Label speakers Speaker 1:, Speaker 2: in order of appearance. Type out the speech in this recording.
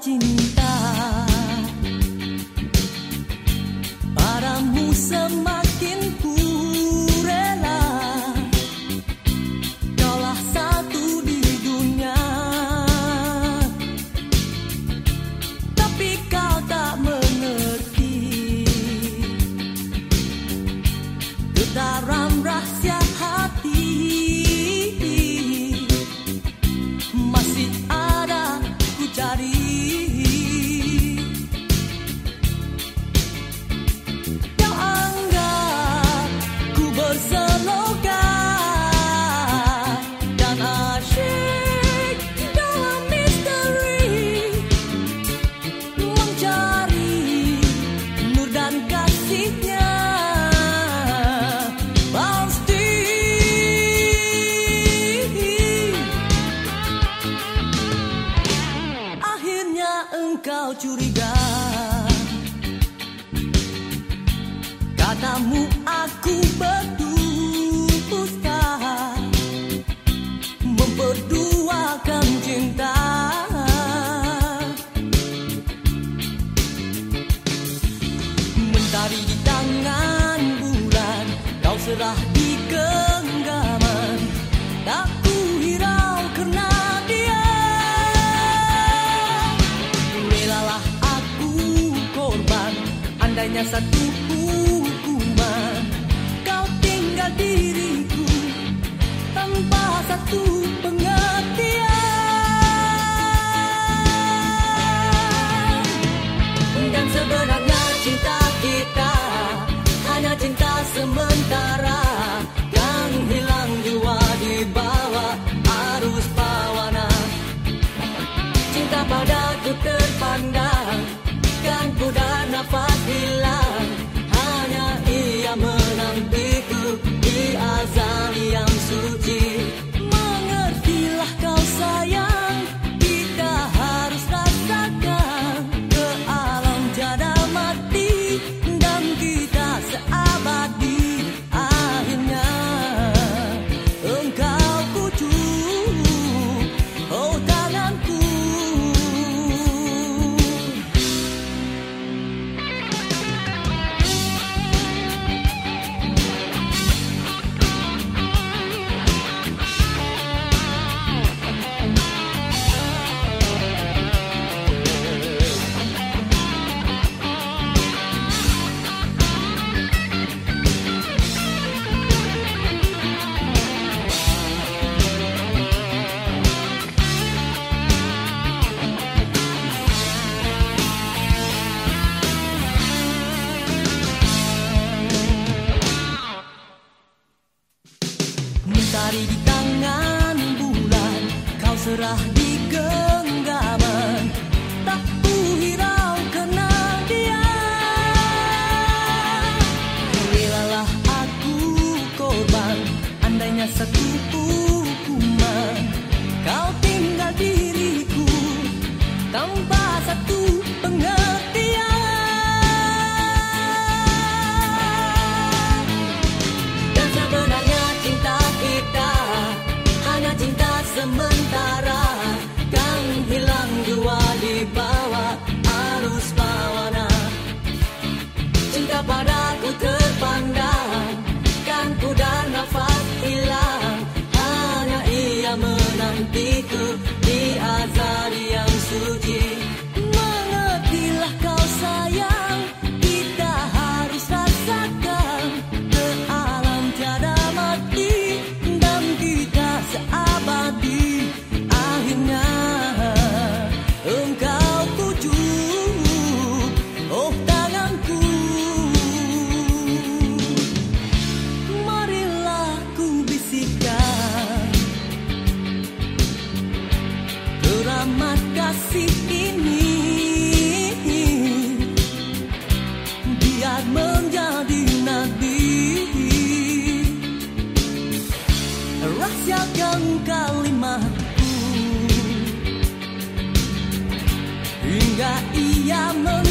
Speaker 1: 记你 engkau curiga. Katamu aku berdusta. Memperduakan hanya satu hukuman Kau tinggal diriku tanpa satu Mentari di tangan bulan Kau serah di genggaman. Tak ku hirau kena dia. Relalah aku korban Andainya satu hukuman Kau tinggal diriku Tanpa satu kasih rahasiakan kalimatku. Hingga ia menjadi